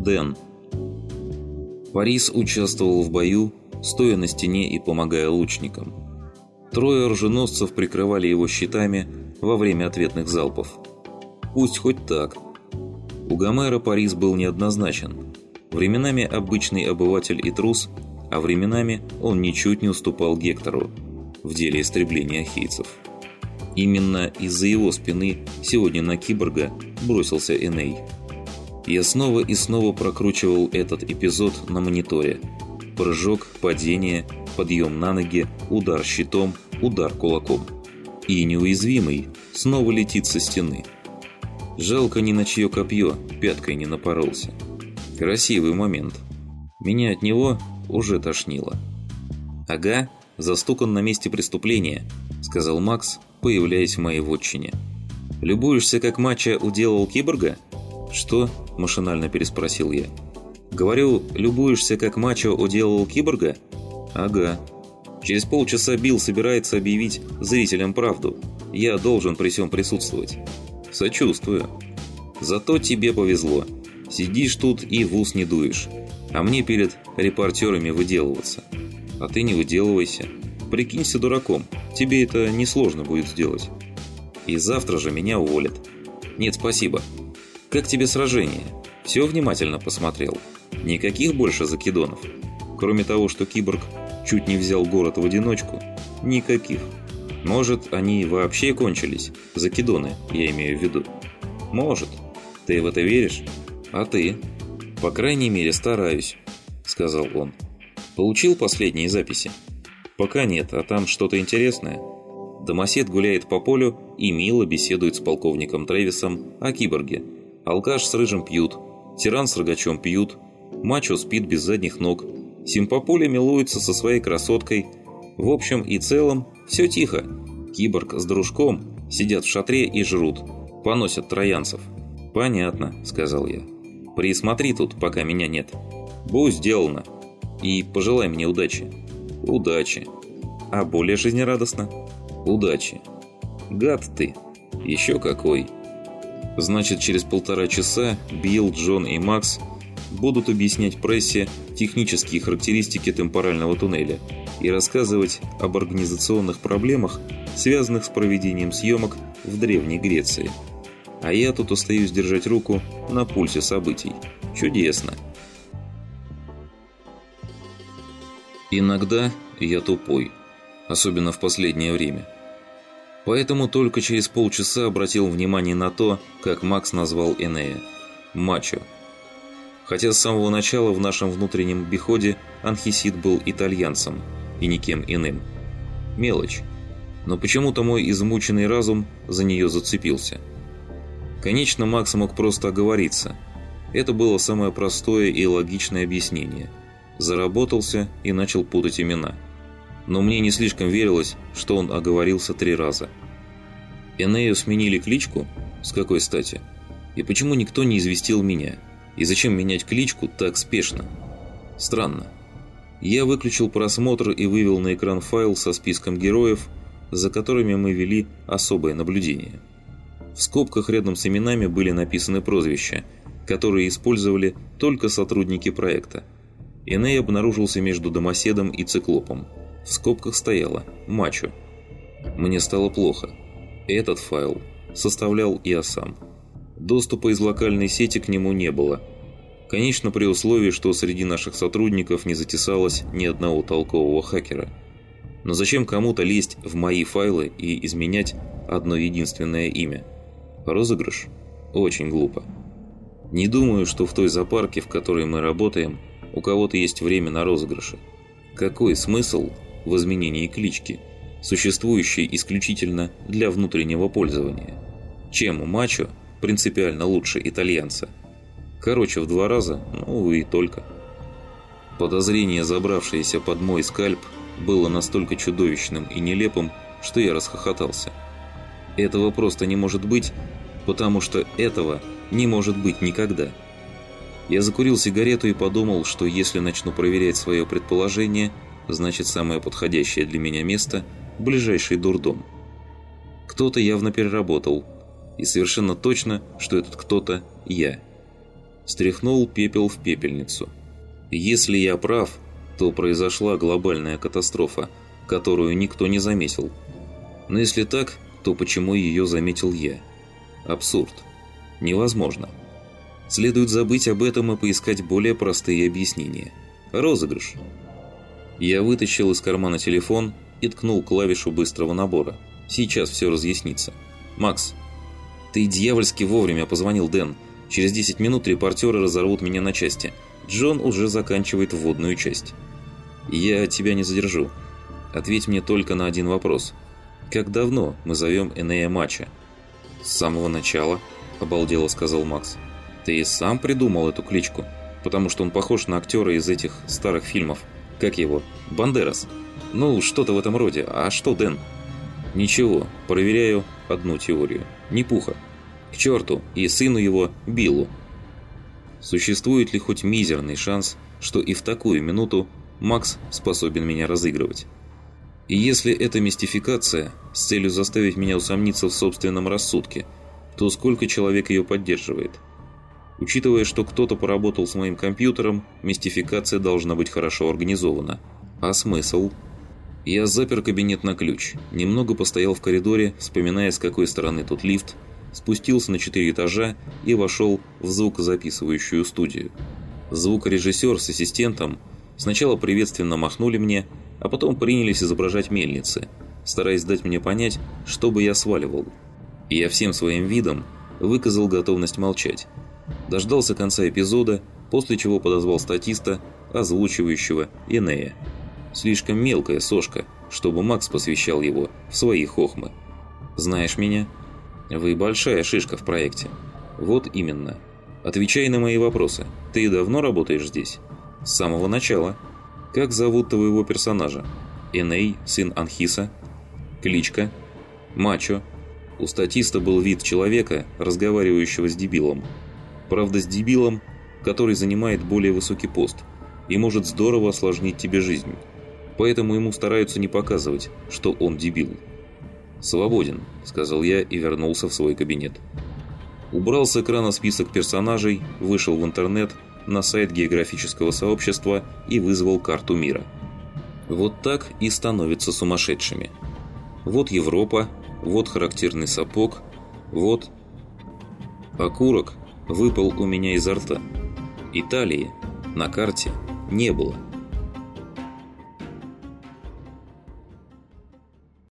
Дэн. Парис участвовал в бою, стоя на стене и помогая лучникам. Трое оруженосцев прикрывали его щитами во время ответных залпов. Пусть хоть так. У Гомера Парис был неоднозначен. Временами обычный обыватель и трус, а временами он ничуть не уступал Гектору в деле истребления ахейцев. Именно из-за его спины сегодня на киборга бросился Эней. Я снова и снова прокручивал этот эпизод на мониторе. Прыжок, падение, подъем на ноги, удар щитом, удар кулаком. И неуязвимый снова летит со стены. Жалко ни на чье копье пяткой не напоролся. Красивый момент. Меня от него уже тошнило. «Ага, застукан на месте преступления», — сказал Макс, появляясь в моей вотчине. «Любуешься, как Мача уделал киборга?» «Что?» – машинально переспросил я. «Говорю, любуешься, как Мачо уделал киборга?» «Ага. Через полчаса Билл собирается объявить зрителям правду. Я должен при всем присутствовать». «Сочувствую. Зато тебе повезло. Сидишь тут и в ус не дуешь. А мне перед репортерами выделываться. А ты не выделывайся. Прикинься дураком. Тебе это несложно будет сделать. И завтра же меня уволят. Нет, спасибо. Как тебе сражение? Все внимательно посмотрел? Никаких больше закидонов? Кроме того, что киборг чуть не взял город в одиночку? Никаких. Может, они вообще кончились? Закидоны, я имею в виду. Может. Ты в это веришь? А ты? По крайней мере, стараюсь, сказал он. Получил последние записи? Пока нет, а там что-то интересное. Домосед гуляет по полю и мило беседует с полковником Трэвисом о киборге. Алкаш с рыжим пьют, тиран с рогачом пьют, мачо спит без задних ног, симпополя милуется со своей красоткой. В общем и целом, все тихо. Киборг с дружком сидят в шатре и жрут, поносят троянцев. «Понятно», — сказал я. «Присмотри тут, пока меня нет. Будь сделано. И пожелай мне удачи». «Удачи». «А более жизнерадостно?» «Удачи». «Гад ты». «Еще какой». Значит, через полтора часа Билл, Джон и Макс будут объяснять прессе технические характеристики темпорального туннеля и рассказывать об организационных проблемах, связанных с проведением съемок в Древней Греции. А я тут остаюсь держать руку на пульсе событий. Чудесно. Иногда я тупой, особенно в последнее время. Поэтому только через полчаса обратил внимание на то, как Макс назвал Энея – «мачо». Хотя с самого начала в нашем внутреннем биходе Анхисид был итальянцем и никем иным. Мелочь. Но почему-то мой измученный разум за нее зацепился. Конечно, Макс мог просто оговориться. Это было самое простое и логичное объяснение – заработался и начал путать имена. Но мне не слишком верилось, что он оговорился три раза. Энею сменили кличку? С какой стати? И почему никто не известил меня? И зачем менять кличку так спешно? Странно. Я выключил просмотр и вывел на экран файл со списком героев, за которыми мы вели особое наблюдение. В скобках рядом с именами были написаны прозвища, которые использовали только сотрудники проекта – Эней обнаружился между домоседом и циклопом. В скобках стояло «Мачо». Мне стало плохо. Этот файл составлял я сам. Доступа из локальной сети к нему не было. Конечно, при условии, что среди наших сотрудников не затесалось ни одного толкового хакера. Но зачем кому-то лезть в мои файлы и изменять одно единственное имя? Розыгрыш? Очень глупо. Не думаю, что в той зоопарке, в которой мы работаем, у кого-то есть время на розыгрыши. Какой смысл в изменении клички, существующей исключительно для внутреннего пользования? Чем мачо принципиально лучше итальянца? Короче, в два раза, ну и только. Подозрение, забравшееся под мой скальп, было настолько чудовищным и нелепым, что я расхохотался. Этого просто не может быть, потому что этого не может быть никогда. Я закурил сигарету и подумал, что если начну проверять свое предположение, значит самое подходящее для меня место – ближайший дурдом. Кто-то явно переработал, и совершенно точно, что этот кто-то – я. Стряхнул пепел в пепельницу. Если я прав, то произошла глобальная катастрофа, которую никто не заметил. Но если так, то почему ее заметил я? Абсурд. Невозможно. Следует забыть об этом и поискать более простые объяснения. Розыгрыш. Я вытащил из кармана телефон и ткнул клавишу быстрого набора. Сейчас все разъяснится. «Макс, ты дьявольски вовремя позвонил Дэн. Через 10 минут репортеры разорвут меня на части. Джон уже заканчивает вводную часть. Я тебя не задержу. Ответь мне только на один вопрос. Как давно мы зовем Энея Мача?» «С самого начала», – обалдело сказал Макс. «Ты и сам придумал эту кличку, потому что он похож на актера из этих старых фильмов. Как его? Бандерас. Ну, что-то в этом роде. А что, Дэн?» «Ничего, проверяю одну теорию. Не пуха. К черту и сыну его Биллу». Существует ли хоть мизерный шанс, что и в такую минуту Макс способен меня разыгрывать? И если это мистификация с целью заставить меня усомниться в собственном рассудке, то сколько человек ее поддерживает? Учитывая, что кто-то поработал с моим компьютером, мистификация должна быть хорошо организована. А смысл? Я запер кабинет на ключ, немного постоял в коридоре, вспоминая, с какой стороны тут лифт, спустился на четыре этажа и вошел в звукозаписывающую студию. Звукорежиссер с ассистентом сначала приветственно махнули мне, а потом принялись изображать мельницы, стараясь дать мне понять, что бы я сваливал. И я всем своим видом выказал готовность молчать. Дождался конца эпизода, после чего подозвал статиста, озвучивающего Энея. Слишком мелкая сошка, чтобы Макс посвящал его в свои хохмы. «Знаешь меня? Вы большая шишка в проекте. Вот именно. Отвечай на мои вопросы. Ты давно работаешь здесь?» «С самого начала», как зовут твоего персонажа? Эней, сын Анхиса? Кличка? Мачо. У статиста был вид человека, разговаривающего с дебилом. Правда, с дебилом, который занимает более высокий пост и может здорово осложнить тебе жизнь. Поэтому ему стараются не показывать, что он дебил. «Свободен», — сказал я и вернулся в свой кабинет. Убрал с экрана список персонажей, вышел в интернет — на сайт географического сообщества и вызвал карту мира. Вот так и становятся сумасшедшими. Вот Европа, вот характерный сапог, вот... Окурок выпал у меня изо рта. Италии на карте не было.